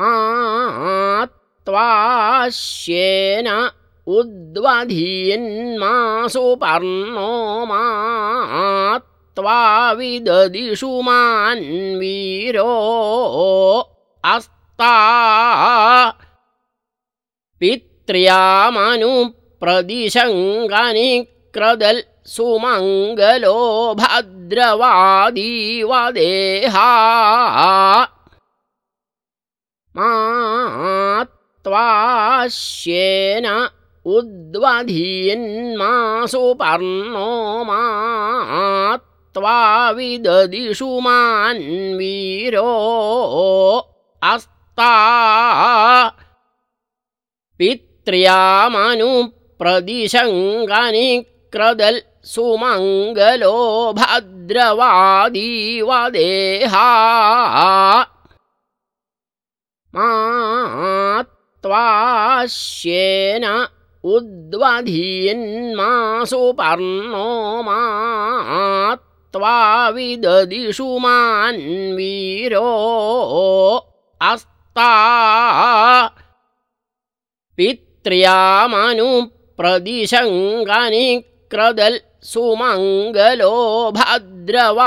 मा त्वाश्येन उद्वधीन्मासु पर्णो मा त्वा विददिषु मान्वीरो अस्ता पित्र्यामनुप्रदिशङ्गनिक्रदल् सुमङ्गलो भद्रवादीवदेहा त्वाश्येन उद्वधीन्मासु पर्णो मा त्वा विददिषु मान्वीरो अस्ता पित्र्यामनुप्रदिशङ्गनिक्रदल् सुमङ्गलो भद्रवादीवदेहा मा त्वाश्येन उद्वधीन्मासु पर्णो मा त्वा विददिषु मान्वीरो अस्ता पित्र्यामनुप्रदिशङ्गनिक्रदल् सुमङ्गलो भद्रवादीवदेहा